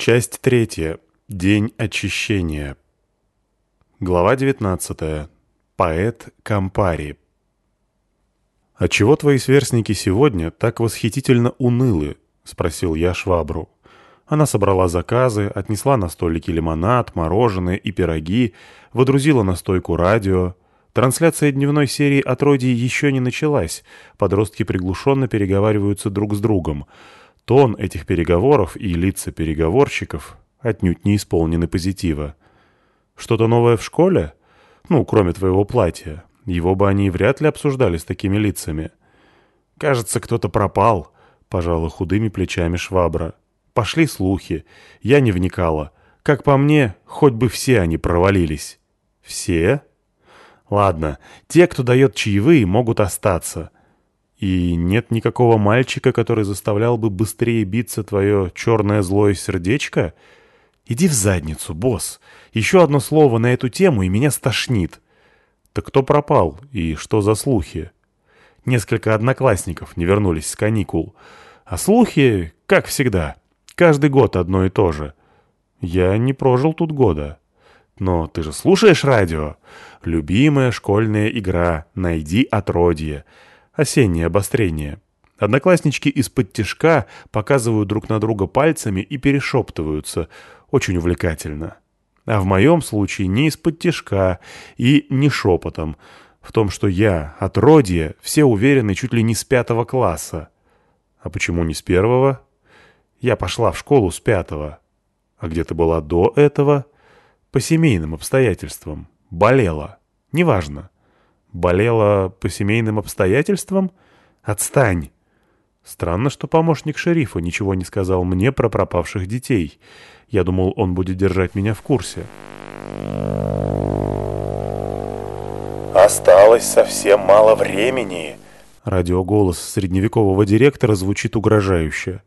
Часть третья. День очищения. Глава 19. Поэт Кампари. «Отчего твои сверстники сегодня так восхитительно унылы?» — спросил я швабру. Она собрала заказы, отнесла на столики лимонад, мороженое и пироги, водрузила на стойку радио. Трансляция дневной серии «Отродий» еще не началась. Подростки приглушенно переговариваются друг с другом — Тон этих переговоров и лица переговорщиков отнюдь не исполнены позитива. Что-то новое в школе? Ну, кроме твоего платья. Его бы они вряд ли обсуждали с такими лицами. Кажется, кто-то пропал, пожала худыми плечами швабра. Пошли слухи. Я не вникала. Как по мне, хоть бы все они провалились. Все? Ладно, те, кто дает чаевые, могут остаться. И нет никакого мальчика, который заставлял бы быстрее биться твое черное злое сердечко? Иди в задницу, босс. Еще одно слово на эту тему, и меня стошнит. Так кто пропал? И что за слухи? Несколько одноклассников не вернулись с каникул. А слухи, как всегда, каждый год одно и то же. Я не прожил тут года. Но ты же слушаешь радио? Любимая школьная игра «Найди отродье». Осеннее обострение. Однокласснички из-под тишка показывают друг на друга пальцами и перешептываются. Очень увлекательно. А в моем случае не из-под тишка и не шепотом. В том, что я, отродье, все уверены чуть ли не с пятого класса. А почему не с первого? Я пошла в школу с пятого. А где ты была до этого? По семейным обстоятельствам. Болела. Неважно. Болела по семейным обстоятельствам? Отстань!» Странно, что помощник шерифа ничего не сказал мне про пропавших детей. Я думал, он будет держать меня в курсе. «Осталось совсем мало времени!» Радиоголос средневекового директора звучит угрожающе.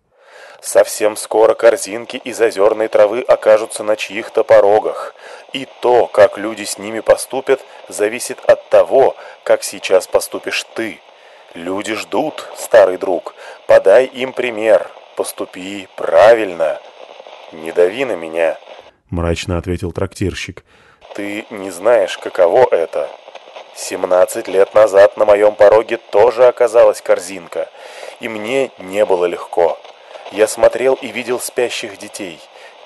Совсем скоро корзинки из озерной травы окажутся на чьих-то порогах. И то, как люди с ними поступят, зависит от того, как сейчас поступишь ты. Люди ждут, старый друг. Подай им пример. Поступи правильно. Не дави на меня, мрачно ответил трактирщик. Ты не знаешь, каково это. Семнадцать лет назад на моем пороге тоже оказалась корзинка, и мне не было легко. Я смотрел и видел спящих детей,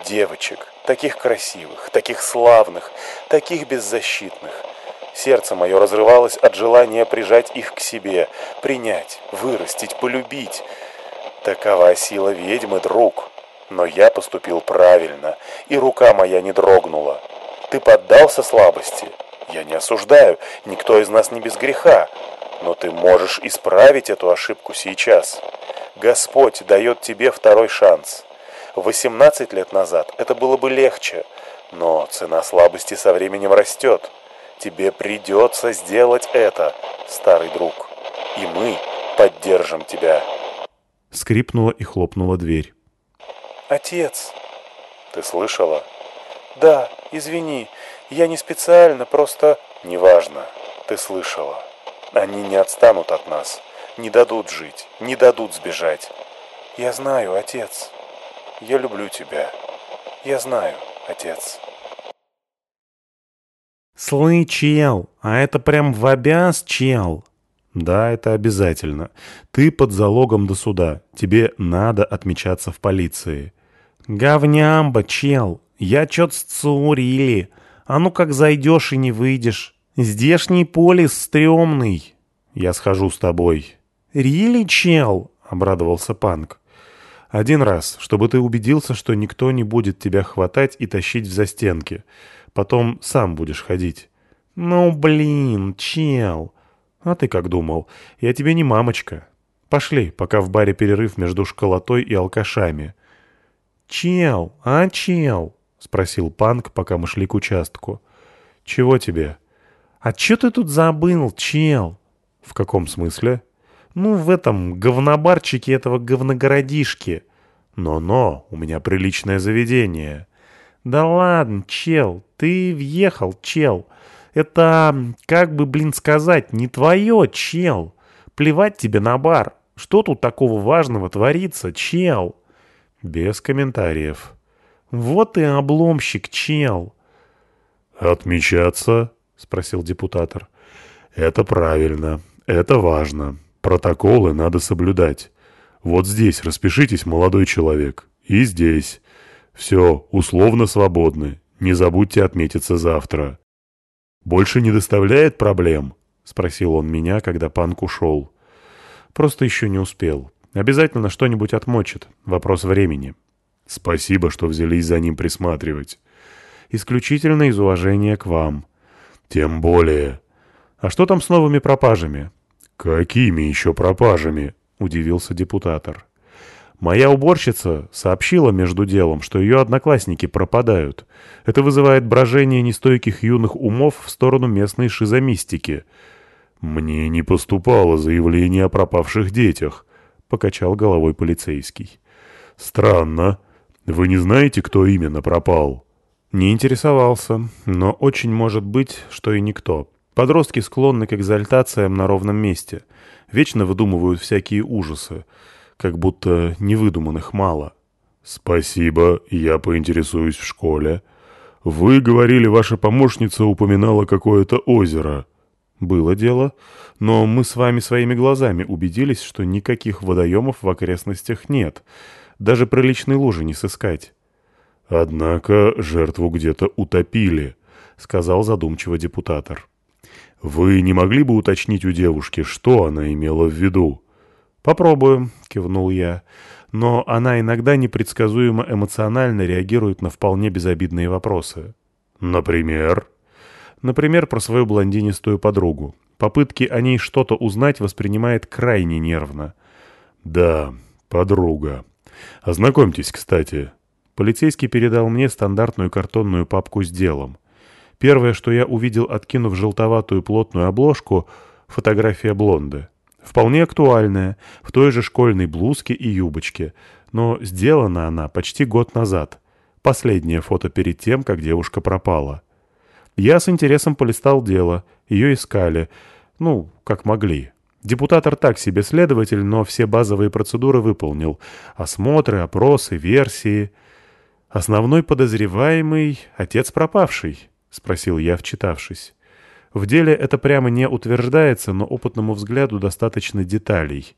девочек, таких красивых, таких славных, таких беззащитных. Сердце мое разрывалось от желания прижать их к себе, принять, вырастить, полюбить. Такова сила ведьмы, друг. Но я поступил правильно, и рука моя не дрогнула. Ты поддался слабости? Я не осуждаю, никто из нас не без греха. Но ты можешь исправить эту ошибку сейчас. Господь дает тебе второй шанс. 18 лет назад это было бы легче, но цена слабости со временем растет. Тебе придется сделать это, старый друг. И мы поддержим тебя. Скрипнула и хлопнула дверь. Отец. Ты слышала? Да, извини. Я не специально, просто... Неважно. Ты слышала. Они не отстанут от нас. Не дадут жить, не дадут сбежать. Я знаю, отец. Я люблю тебя. Я знаю, отец. Слы, чел, а это прям в обяз, чел. Да, это обязательно. Ты под залогом до суда. Тебе надо отмечаться в полиции. Говнямба, чел. Я чё-то сцурили. А ну как зайдешь и не выйдешь. Здешний полис стрёмный. Я схожу с тобой. «Рили, чел?» — обрадовался Панк. «Один раз, чтобы ты убедился, что никто не будет тебя хватать и тащить в застенки. Потом сам будешь ходить». «Ну, блин, чел!» «А ты как думал? Я тебе не мамочка. Пошли, пока в баре перерыв между школотой и алкашами». «Чел, а чел?» — спросил Панк, пока мы шли к участку. «Чего тебе?» «А чё ты тут забыл, чел?» «В каком смысле?» Ну, в этом говнобарчике этого говногородишки. Но-но, у меня приличное заведение. Да ладно, чел, ты въехал, чел. Это, как бы, блин, сказать, не твое, чел. Плевать тебе на бар. Что тут такого важного творится, чел? Без комментариев. Вот и обломщик, чел. «Отмечаться?» — спросил депутатор. «Это правильно. Это важно. Протоколы надо соблюдать. Вот здесь распишитесь, молодой человек. И здесь. Все, условно свободны. Не забудьте отметиться завтра». «Больше не доставляет проблем?» — спросил он меня, когда панк ушел. «Просто еще не успел. Обязательно что-нибудь отмочит. Вопрос времени». «Спасибо, что взялись за ним присматривать». «Исключительно из уважения к вам». «Тем более». «А что там с новыми пропажами?» «Какими еще пропажами?» — удивился депутатор. «Моя уборщица сообщила между делом, что ее одноклассники пропадают. Это вызывает брожение нестойких юных умов в сторону местной шизомистики». «Мне не поступало заявление о пропавших детях», — покачал головой полицейский. «Странно. Вы не знаете, кто именно пропал?» «Не интересовался, но очень может быть, что и никто. Подростки склонны к экзальтациям на ровном месте. Вечно выдумывают всякие ужасы. Как будто невыдуманных мало. «Спасибо, я поинтересуюсь в школе. Вы говорили, ваша помощница упоминала какое-то озеро». «Было дело, но мы с вами своими глазами убедились, что никаких водоемов в окрестностях нет. Даже приличной лужи не сыскать». «Однако жертву где-то утопили», — сказал задумчиво депутатор. «Вы не могли бы уточнить у девушки, что она имела в виду?» «Попробую», — кивнул я. «Но она иногда непредсказуемо эмоционально реагирует на вполне безобидные вопросы». «Например?» «Например, про свою блондинистую подругу. Попытки о ней что-то узнать воспринимает крайне нервно». «Да, подруга. Ознакомьтесь, кстати». Полицейский передал мне стандартную картонную папку с делом. Первое, что я увидел, откинув желтоватую плотную обложку, фотография блонды. Вполне актуальная, в той же школьной блузке и юбочке, но сделана она почти год назад. Последнее фото перед тем, как девушка пропала. Я с интересом полистал дело, ее искали, ну, как могли. Депутатор так себе следователь, но все базовые процедуры выполнил. Осмотры, опросы, версии. Основной подозреваемый — отец пропавший. — спросил я, вчитавшись. В деле это прямо не утверждается, но опытному взгляду достаточно деталей.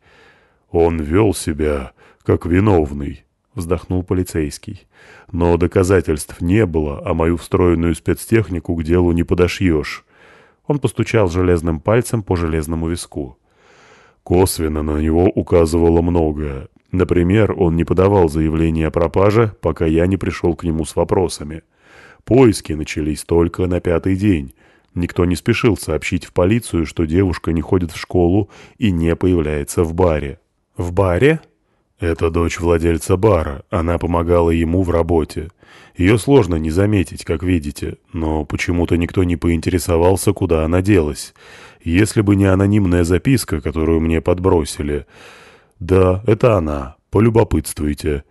«Он вел себя как виновный», — вздохнул полицейский. «Но доказательств не было, а мою встроенную спецтехнику к делу не подошьешь». Он постучал железным пальцем по железному виску. Косвенно на него указывало многое. Например, он не подавал заявление о пропаже, пока я не пришел к нему с вопросами. Поиски начались только на пятый день. Никто не спешил сообщить в полицию, что девушка не ходит в школу и не появляется в баре. «В баре?» Это дочь владельца бара, она помогала ему в работе. Ее сложно не заметить, как видите, но почему-то никто не поинтересовался, куда она делась. Если бы не анонимная записка, которую мне подбросили. Да, это она, полюбопытствуйте.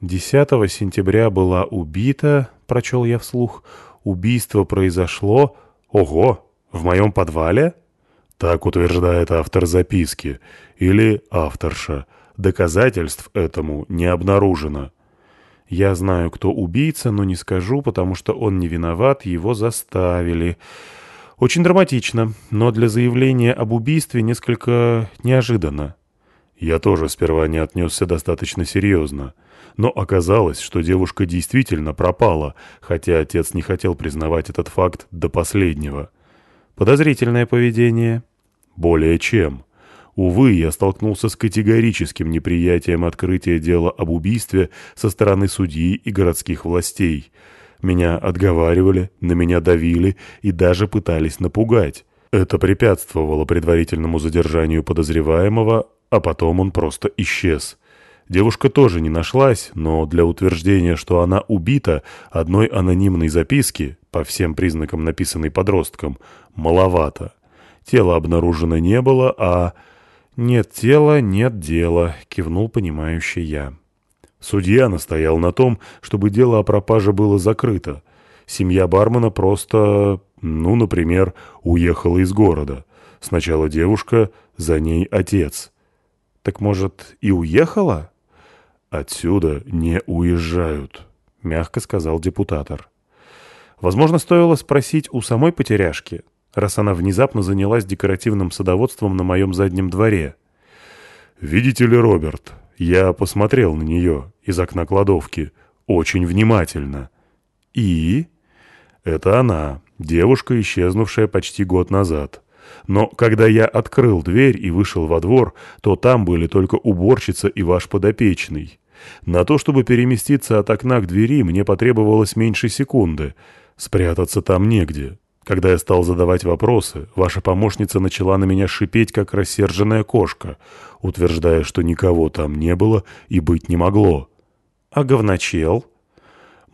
10 сентября была убита, прочел я вслух. Убийство произошло... Ого! В моем подвале? Так утверждает автор записки. Или авторша. Доказательств этому не обнаружено. Я знаю, кто убийца, но не скажу, потому что он не виноват, его заставили. Очень драматично, но для заявления об убийстве несколько неожиданно. Я тоже сперва не отнесся достаточно серьезно. Но оказалось, что девушка действительно пропала, хотя отец не хотел признавать этот факт до последнего. Подозрительное поведение. Более чем. Увы, я столкнулся с категорическим неприятием открытия дела об убийстве со стороны судьи и городских властей. Меня отговаривали, на меня давили и даже пытались напугать. Это препятствовало предварительному задержанию подозреваемого, а потом он просто исчез. Девушка тоже не нашлась, но для утверждения, что она убита, одной анонимной записки, по всем признакам написанной подростком, маловато. Тела обнаружено не было, а... «Нет тела, нет дела», — кивнул понимающий я. Судья настоял на том, чтобы дело о пропаже было закрыто. Семья бармена просто, ну, например, уехала из города. Сначала девушка, за ней отец. «Так, может, и уехала?» Отсюда не уезжают. — мягко сказал депутатор. Возможно, стоило спросить у самой потеряшки, раз она внезапно занялась декоративным садоводством на моем заднем дворе. «Видите ли, Роберт, я посмотрел на нее из окна кладовки очень внимательно. И...» «Это она, девушка, исчезнувшая почти год назад. Но когда я открыл дверь и вышел во двор, то там были только уборщица и ваш подопечный. На то, чтобы переместиться от окна к двери, мне потребовалось меньше секунды. Спрятаться там негде. Когда я стал задавать вопросы, ваша помощница начала на меня шипеть, как рассерженная кошка, утверждая, что никого там не было и быть не могло. А говночел?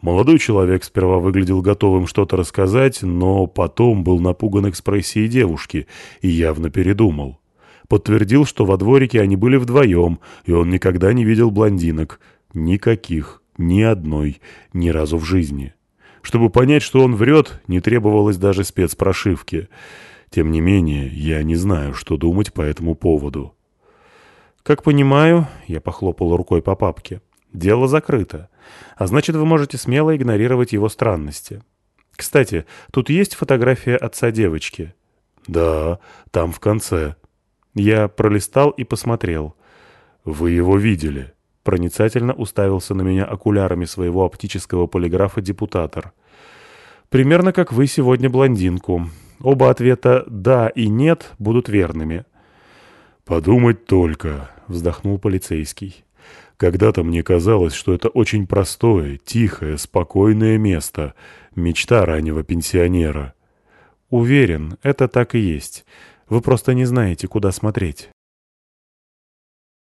Молодой человек сперва выглядел готовым что-то рассказать, но потом был напуган экспрессией девушки и явно передумал. Подтвердил, что во дворике они были вдвоем, и он никогда не видел блондинок. Никаких, ни одной, ни разу в жизни. Чтобы понять, что он врет, не требовалось даже спецпрошивки. Тем не менее, я не знаю, что думать по этому поводу. «Как понимаю», — я похлопал рукой по папке, — «дело закрыто, а значит, вы можете смело игнорировать его странности. Кстати, тут есть фотография отца девочки?» «Да, там в конце». Я пролистал и посмотрел. «Вы его видели?» Проницательно уставился на меня окулярами своего оптического полиграфа депутатор. «Примерно как вы сегодня блондинку. Оба ответа «да» и «нет» будут верными». «Подумать только», — вздохнул полицейский. «Когда-то мне казалось, что это очень простое, тихое, спокойное место, мечта раннего пенсионера». «Уверен, это так и есть. Вы просто не знаете, куда смотреть».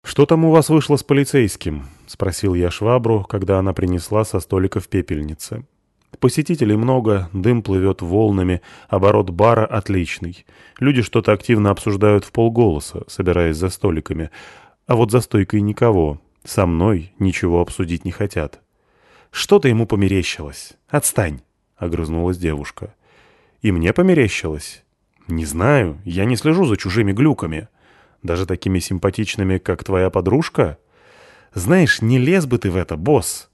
«Что там у вас вышло с полицейским?» — спросил я швабру, когда она принесла со столика в пепельнице. Посетителей много, дым плывет волнами, оборот бара отличный. Люди что-то активно обсуждают в полголоса, собираясь за столиками. А вот за стойкой никого. Со мной ничего обсудить не хотят. «Что-то ему померещилось. Отстань!» — огрызнулась девушка. «И мне померещилось?» «Не знаю, я не слежу за чужими глюками». Даже такими симпатичными, как твоя подружка? Знаешь, не лез бы ты в это, босс.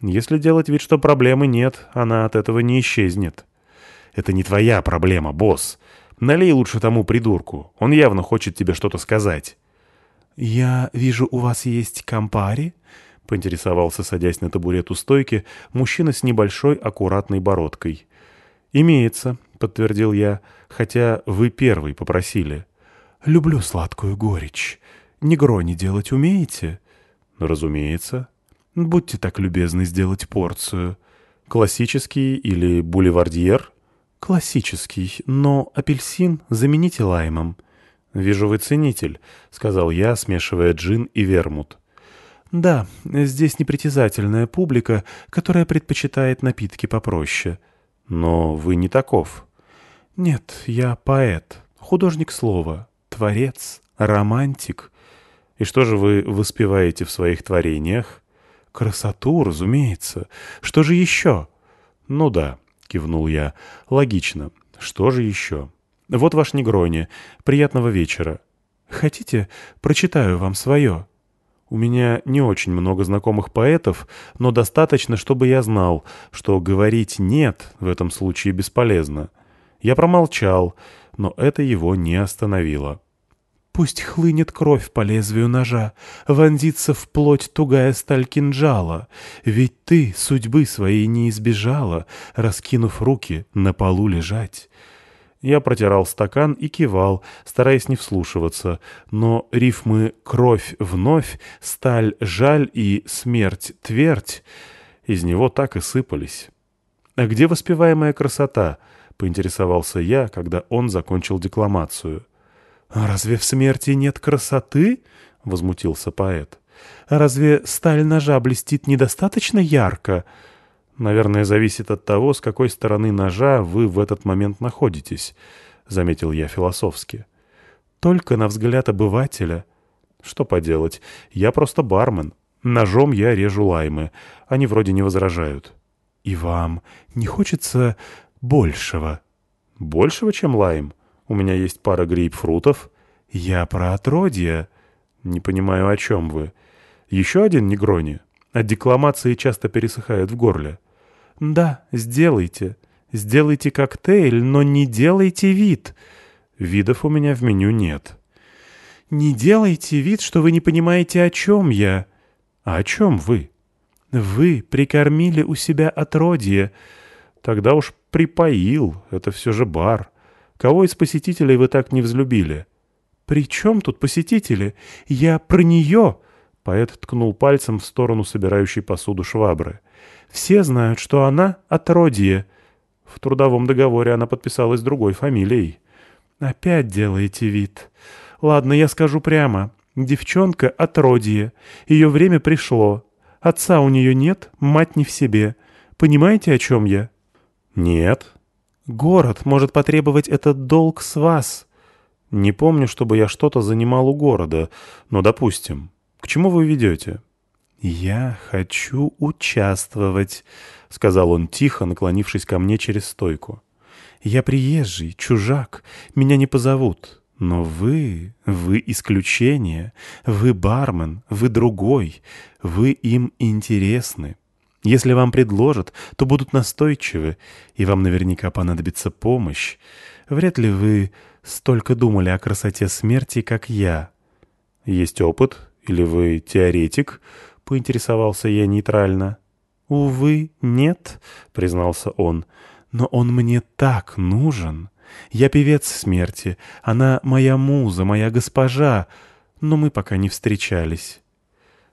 Если делать вид, что проблемы нет, она от этого не исчезнет. Это не твоя проблема, босс. Налей лучше тому придурку. Он явно хочет тебе что-то сказать. «Я вижу, у вас есть компари?» — поинтересовался, садясь на табурет у стойки, мужчина с небольшой аккуратной бородкой. «Имеется», — подтвердил я, — «хотя вы первый попросили». Люблю сладкую горечь. Негрони делать умеете? Разумеется. Будьте так любезны сделать порцию. Классический или бульвардьер? Классический, но апельсин замените лаймом. Вижу, вы ценитель, сказал я, смешивая джин и вермут. Да, здесь непритязательная публика, которая предпочитает напитки попроще. Но вы не таков. Нет, я поэт, художник слова, творец, романтик. И что же вы воспеваете в своих творениях? Красоту, разумеется. Что же еще? Ну да, кивнул я. Логично. Что же еще? Вот ваш Негрони. Приятного вечера. Хотите, прочитаю вам свое? У меня не очень много знакомых поэтов, но достаточно, чтобы я знал, что говорить «нет» в этом случае бесполезно. Я промолчал, но это его не остановило. Пусть хлынет кровь по лезвию ножа, вонзится в плоть тугая сталь кинжала, ведь ты судьбы своей не избежала, раскинув руки, на полу лежать. Я протирал стакан и кивал, стараясь не вслушиваться, но рифмы «кровь вновь», «сталь жаль» и «смерть твердь» из него так и сыпались. «А где воспеваемая красота?» — поинтересовался я, когда он закончил декламацию. «А разве в смерти нет красоты?» — возмутился поэт. «А разве сталь ножа блестит недостаточно ярко?» «Наверное, зависит от того, с какой стороны ножа вы в этот момент находитесь», — заметил я философски. «Только на взгляд обывателя». «Что поделать, я просто бармен. Ножом я режу лаймы. Они вроде не возражают». «И вам не хочется большего?» «Большего, чем лайм?» У меня есть пара грейпфрутов. Я про отродье. Не понимаю, о чем вы. Еще один негрони? От декламации часто пересыхает в горле. «Да, сделайте. Сделайте коктейль, но не делайте вид». Видов у меня в меню нет. «Не делайте вид, что вы не понимаете, о чем я». «А о чем вы?» «Вы прикормили у себя отродье». «Тогда уж припоил, это все же бар. Кого из посетителей вы так не взлюбили?» «При чем тут посетители? Я про нее!» Поэт ткнул пальцем в сторону собирающей посуду швабры. «Все знают, что она отродье». В трудовом договоре она подписалась другой фамилией. «Опять делаете вид. Ладно, я скажу прямо. Девчонка отродье. Ее время пришло. Отца у нее нет, мать не в себе. Понимаете, о чем я?» «Нет». «Город может потребовать этот долг с вас». «Не помню, чтобы я что-то занимал у города, но допустим». К чему вы ведете?» «Я хочу участвовать», — сказал он тихо, наклонившись ко мне через стойку. «Я приезжий, чужак, меня не позовут. Но вы, вы исключение, вы бармен, вы другой, вы им интересны. Если вам предложат, то будут настойчивы, и вам наверняка понадобится помощь. Вряд ли вы столько думали о красоте смерти, как я». «Есть опыт?» «Или вы теоретик?» — поинтересовался я нейтрально. «Увы, нет», — признался он, — «но он мне так нужен. Я певец смерти, она моя муза, моя госпожа, но мы пока не встречались».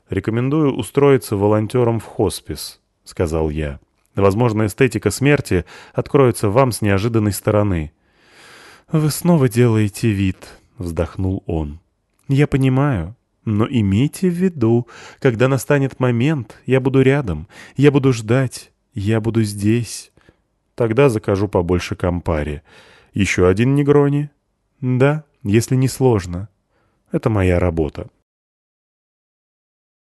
«Рекомендую устроиться волонтером в хоспис», — сказал я. «Возможно, эстетика смерти откроется вам с неожиданной стороны». «Вы снова делаете вид», — вздохнул он. «Я понимаю, но имейте в виду, когда настанет момент, я буду рядом, я буду ждать, я буду здесь. Тогда закажу побольше компари. Еще один негрони? Да, если не сложно. Это моя работа.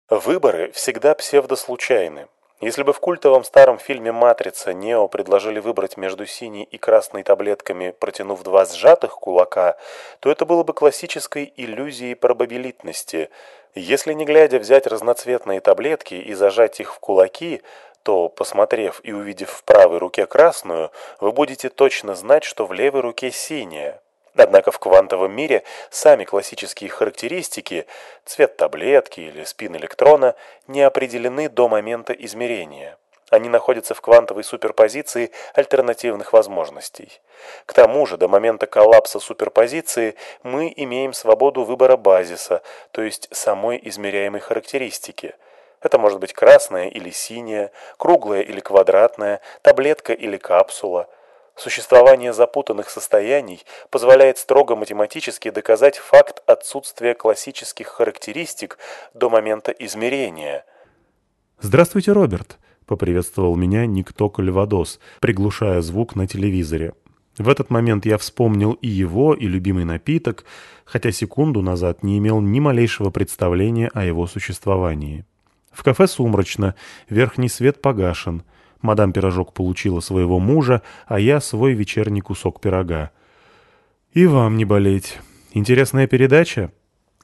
Выборы всегда псевдослучайны. Если бы в культовом старом фильме «Матрица» Нео предложили выбрать между синей и красной таблетками, протянув два сжатых кулака, то это было бы классической иллюзией пробабилитности. Если не глядя взять разноцветные таблетки и зажать их в кулаки, то, посмотрев и увидев в правой руке красную, вы будете точно знать, что в левой руке синяя. Однако в квантовом мире сами классические характеристики, цвет таблетки или спин электрона, не определены до момента измерения. Они находятся в квантовой суперпозиции альтернативных возможностей. К тому же, до момента коллапса суперпозиции мы имеем свободу выбора базиса, то есть самой измеряемой характеристики. Это может быть красная или синяя, круглая или квадратная, таблетка или капсула – Существование запутанных состояний позволяет строго математически доказать факт отсутствия классических характеристик до момента измерения. «Здравствуйте, Роберт!» — поприветствовал меня Никто Кальвадос, приглушая звук на телевизоре. В этот момент я вспомнил и его, и любимый напиток, хотя секунду назад не имел ни малейшего представления о его существовании. В кафе сумрачно, верхний свет погашен — Мадам Пирожок получила своего мужа, а я свой вечерний кусок пирога. «И вам не болеть. Интересная передача?»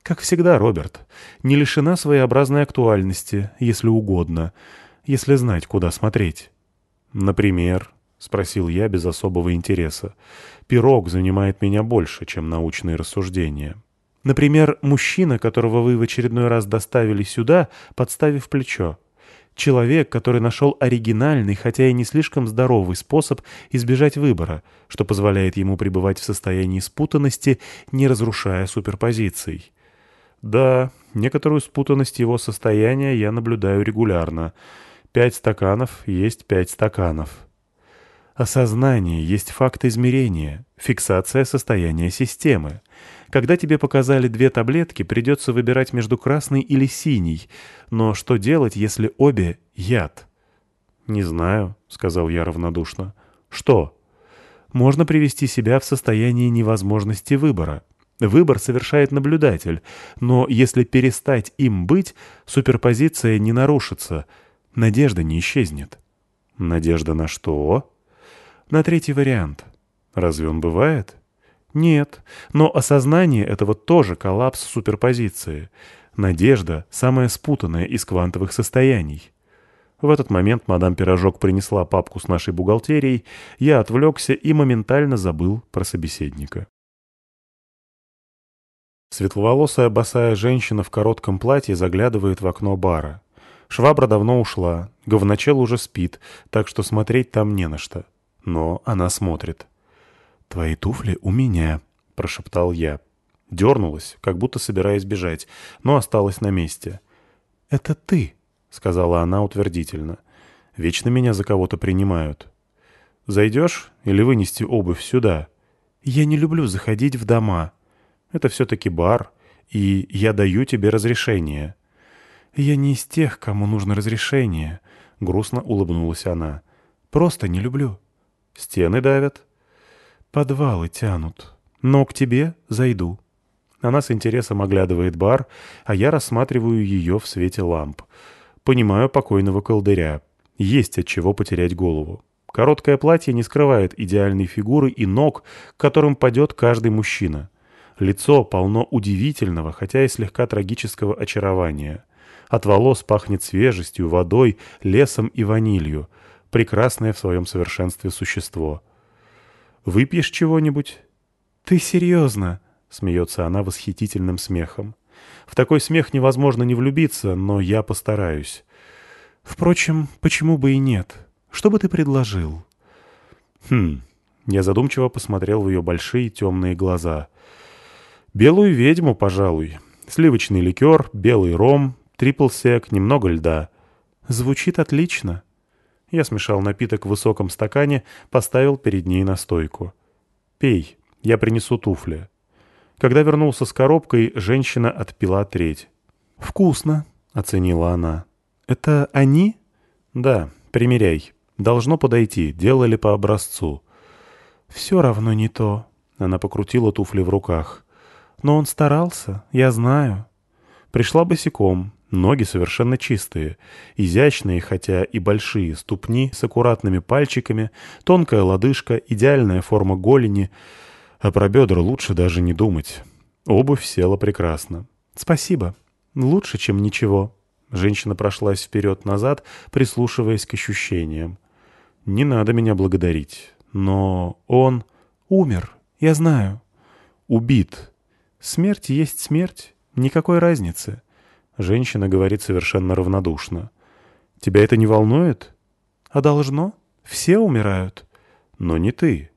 «Как всегда, Роберт. Не лишена своеобразной актуальности, если угодно, если знать, куда смотреть». «Например?» — спросил я без особого интереса. «Пирог занимает меня больше, чем научные рассуждения». «Например, мужчина, которого вы в очередной раз доставили сюда, подставив плечо. Человек, который нашел оригинальный, хотя и не слишком здоровый способ избежать выбора, что позволяет ему пребывать в состоянии спутанности, не разрушая суперпозиций. Да, некоторую спутанность его состояния я наблюдаю регулярно. Пять стаканов есть пять стаканов. Осознание есть факт измерения, фиксация состояния системы. Когда тебе показали две таблетки, придется выбирать между красной или синей. Но что делать, если обе — яд? «Не знаю», — сказал я равнодушно. «Что?» «Можно привести себя в состояние невозможности выбора. Выбор совершает наблюдатель, но если перестать им быть, суперпозиция не нарушится, надежда не исчезнет». «Надежда на что?» «На третий вариант». «Разве он бывает?» Нет, но осознание этого тоже коллапс суперпозиции. Надежда — самая спутанная из квантовых состояний. В этот момент мадам Пирожок принесла папку с нашей бухгалтерией, я отвлекся и моментально забыл про собеседника. Светловолосая босая женщина в коротком платье заглядывает в окно бара. Швабра давно ушла, говночел уже спит, так что смотреть там не на что. Но она смотрит. «Твои туфли у меня», — прошептал я. Дернулась, как будто собираясь бежать, но осталась на месте. «Это ты», — сказала она утвердительно. «Вечно меня за кого-то принимают». «Зайдешь или вынести обувь сюда?» «Я не люблю заходить в дома. Это все-таки бар, и я даю тебе разрешение». «Я не из тех, кому нужно разрешение», — грустно улыбнулась она. «Просто не люблю». «Стены давят?» «Подвалы тянут. Но к тебе зайду». Она с интересом оглядывает бар, а я рассматриваю ее в свете ламп. Понимаю покойного колдыря. Есть от чего потерять голову. Короткое платье не скрывает идеальной фигуры и ног, к которым падет каждый мужчина. Лицо полно удивительного, хотя и слегка трагического очарования. От волос пахнет свежестью, водой, лесом и ванилью. Прекрасное в своем совершенстве существо. «Выпьешь чего-нибудь?» «Ты серьезно?» — смеется она восхитительным смехом. В такой смех невозможно не влюбиться, но я постараюсь. Впрочем, почему бы и нет? Что бы ты предложил? Хм, я задумчиво посмотрел в ее большие темные глаза. Белую ведьму, пожалуй. Сливочный ликер, белый ром, трипл-сек, немного льда. Звучит отлично. Я смешал напиток в высоком стакане, поставил перед ней на стойку. «Пей, я принесу туфли». Когда вернулся с коробкой, женщина отпила треть. «Вкусно», — оценила она. «Это они?» «Да, примеряй. Должно подойти, делали по образцу». «Все равно не то», — она покрутила туфли в руках. «Но он старался, я знаю». Пришла босиком, Ноги совершенно чистые, изящные, хотя и большие, ступни с аккуратными пальчиками, тонкая лодыжка, идеальная форма голени, а про бедра лучше даже не думать. Обувь села прекрасно. «Спасибо. Лучше, чем ничего». Женщина прошлась вперед-назад, прислушиваясь к ощущениям. «Не надо меня благодарить. Но он умер, я знаю. Убит. Смерть есть смерть. Никакой разницы». Женщина говорит совершенно равнодушно. «Тебя это не волнует?» «А должно? Все умирают». «Но не ты».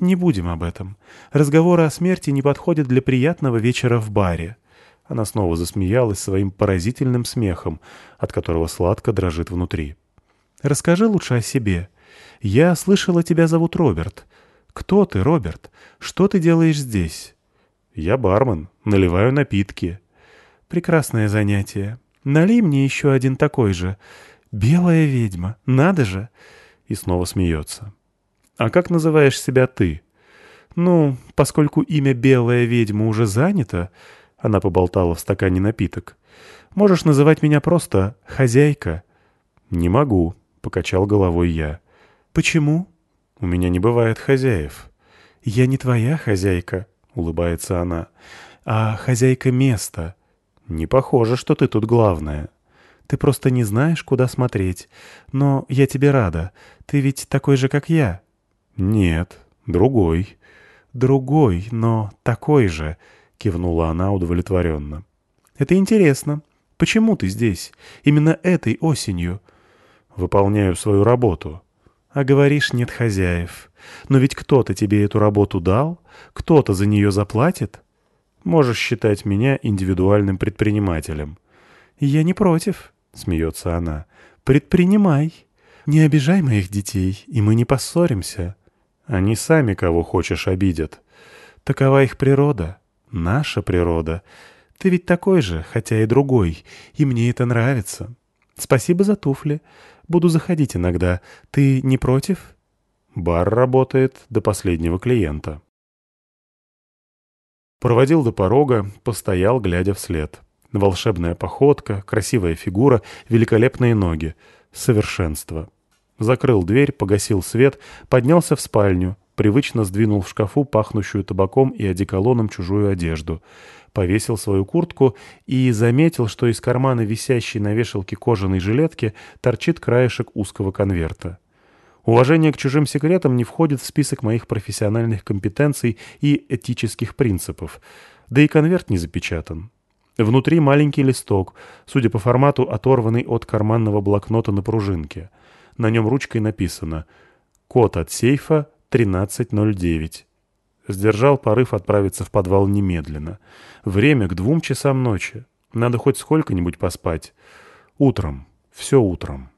«Не будем об этом. Разговоры о смерти не подходят для приятного вечера в баре». Она снова засмеялась своим поразительным смехом, от которого сладко дрожит внутри. «Расскажи лучше о себе. Я слышала, тебя зовут Роберт. Кто ты, Роберт? Что ты делаешь здесь?» «Я бармен. Наливаю напитки». Прекрасное занятие. Налей мне еще один такой же. Белая ведьма. Надо же!» И снова смеется. «А как называешь себя ты?» «Ну, поскольку имя «Белая ведьма» уже занято...» Она поболтала в стакане напиток. «Можешь называть меня просто «хозяйка». «Не могу», — покачал головой я. «Почему?» «У меня не бывает хозяев». «Я не твоя хозяйка», — улыбается она, — «а хозяйка места. «Не похоже, что ты тут главная. Ты просто не знаешь, куда смотреть. Но я тебе рада. Ты ведь такой же, как я». «Нет, другой». «Другой, но такой же», — кивнула она удовлетворенно. «Это интересно. Почему ты здесь? Именно этой осенью?» «Выполняю свою работу». «А говоришь, нет хозяев. Но ведь кто-то тебе эту работу дал? Кто-то за нее заплатит?» Можешь считать меня индивидуальным предпринимателем». «Я не против», — смеется она. «Предпринимай. Не обижай моих детей, и мы не поссоримся. Они сами кого хочешь обидят. Такова их природа, наша природа. Ты ведь такой же, хотя и другой, и мне это нравится. Спасибо за туфли. Буду заходить иногда. Ты не против?» Бар работает до последнего клиента. Проводил до порога, постоял, глядя вслед. Волшебная походка, красивая фигура, великолепные ноги. Совершенство. Закрыл дверь, погасил свет, поднялся в спальню. привычно сдвинул в шкафу пахнущую табаком и одеколоном чужую одежду, повесил свою куртку и заметил, что из кармана висящей на вешалке кожаной жилетки торчит краешек узкого конверта. Уважение к чужим секретам не входит в список моих профессиональных компетенций и этических принципов, да и конверт не запечатан. Внутри маленький листок, судя по формату, оторванный от карманного блокнота на пружинке. На нем ручкой написано «Код от сейфа 1309». Сдержал порыв отправиться в подвал немедленно. Время к двум часам ночи. Надо хоть сколько-нибудь поспать. Утром. Все утром.